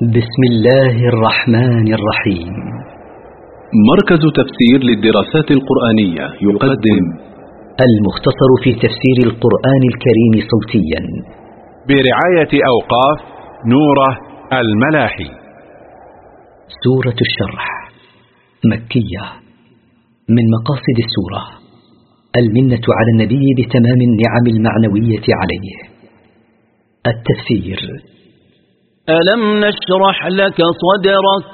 بسم الله الرحمن الرحيم. مركز تفسير للدراسات القرآنية يقدم المختصر في تفسير القرآن الكريم صوتيا. برعاية أوقاف نوره الملاحي. سورة الشرح. مكية. من مقاصد السورة. المنة على النبي بتمام النعم المعنوية عليه. التفسير. ألم نشرح لك صدرك؟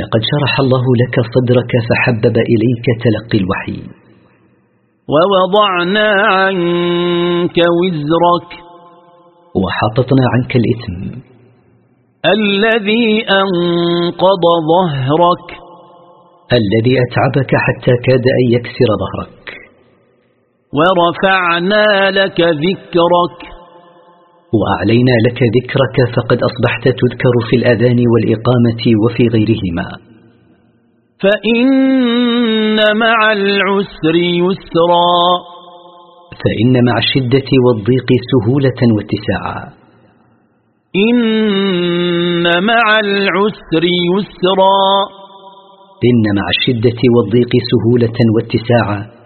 لقد شرح الله لك صدرك فحبب إليك تلقي الوحي. ووضعنا عنك وزرك. وحططنا عنك الإثم. الذي أنقض ظهرك. الذي أتعبك حتى كاد أن يكسر ظهرك. ورفعنا لك ذكرك. وأعلينا لك ذكرك فقد أصبحت تذكر في الأذان والإقامة وفي غيرهما. فإن مع العسر يسرا. فإن مع الشدة والضيق سهولة واتساعا. إن مع العسر يسرا. إن مع الشدة والضيق سهولة واتساعا.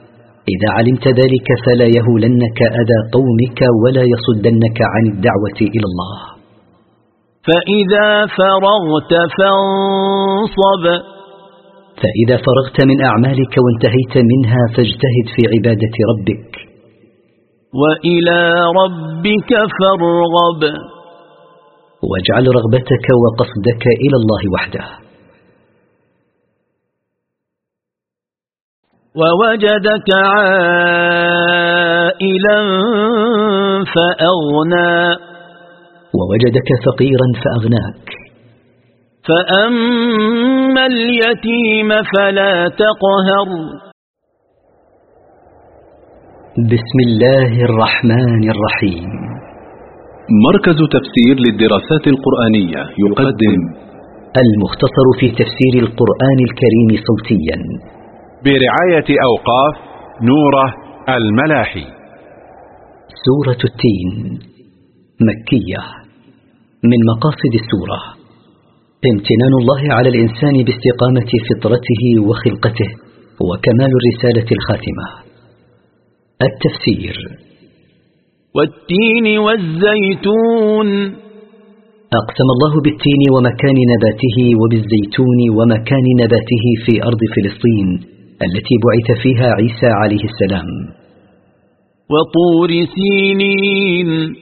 إذا علمت ذلك فلا يهولنك أذى قومك ولا يصدنك عن الدعوة إلى الله. فإذا فرغت فانصب. فإذا فرغت من أعمالك وانتهيت منها فاجتهد في عبادة ربك. وإلى ربك فارغب. واجعل رغبتك وقصدك إلى الله وحده. ووجدك عائلا فأغنى. ووجدك فقيرا فأغناك. فأما اليتيم فلا تقهر. بسم الله الرحمن الرحيم. مركز تفسير للدراسات القرآنية يقدم. المختصر في تفسير القرآن الكريم صوتيا. برعاية أوقاف نوره الملاحي. سورة التين مكية من مقاصد السورة. امتنان الله على الإنسان باستقامة فطرته وخلقته وكمال الرسالة الخاتمة. التفسير. والتين والزيتون. أقسم الله بالتين ومكان نباته وبالزيتون ومكان نباته في أرض فلسطين. التي بعث فيها عيسى عليه السلام. وطور سينين.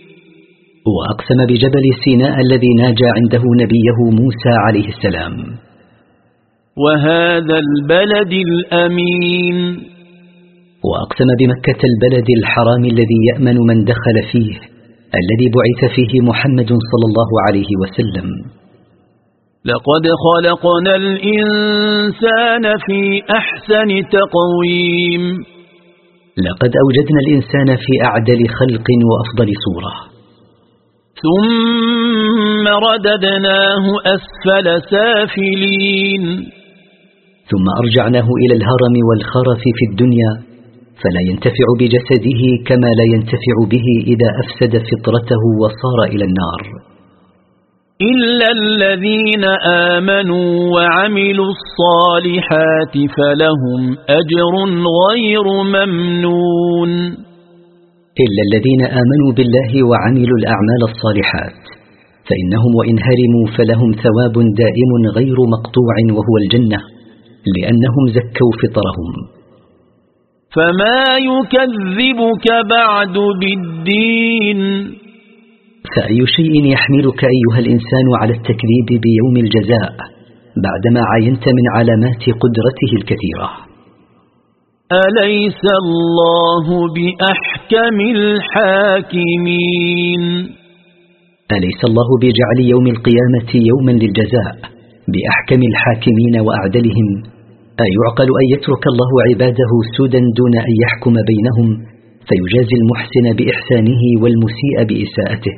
وأقسم بجبل سيناء الذي ناجى عنده نبيه موسى عليه السلام. وهذا البلد الأمين. وأقسم بمكة البلد الحرام الذي يأمن من دخل فيه الذي بعث فيه محمد صلى الله عليه وسلم. لقد خلقنا الإنسان في أحسن تقويم. لقد أوجدنا الإنسان في أعدل خلق وأفضل صورة. ثم رددناه أسفل سافلين. ثم أرجعناه إلى الهرم والخرف في الدنيا فلا ينتفع بجسده كما لا ينتفع به إذا أفسد فطرته وصار إلى النار. إلا الذين آمنوا وعملوا الصالحات فلهم أجر غير ممنون. إلا الذين آمنوا بالله وعملوا الأعمال الصالحات فإنهم وإن هرموا فلهم ثواب دائم غير مقطوع وهو الجنة لأنهم زكوا فطرهم. فما يكذبك بعد بالدين. فأي شيء يحملك أيها الإنسان على التكذيب بيوم الجزاء بعدما عينت من علامات قدرته الكثيرة؟ أليس الله بأحكم الحاكمين؟ أليس الله بجعل يوم القيامة يوما للجزاء بأحكم الحاكمين وأعدلهم؟ أيعقل أن يترك الله عباده سودا دون أن يحكم بينهم فيجازي المحسن بإحسانه والمسيء بإساءته؟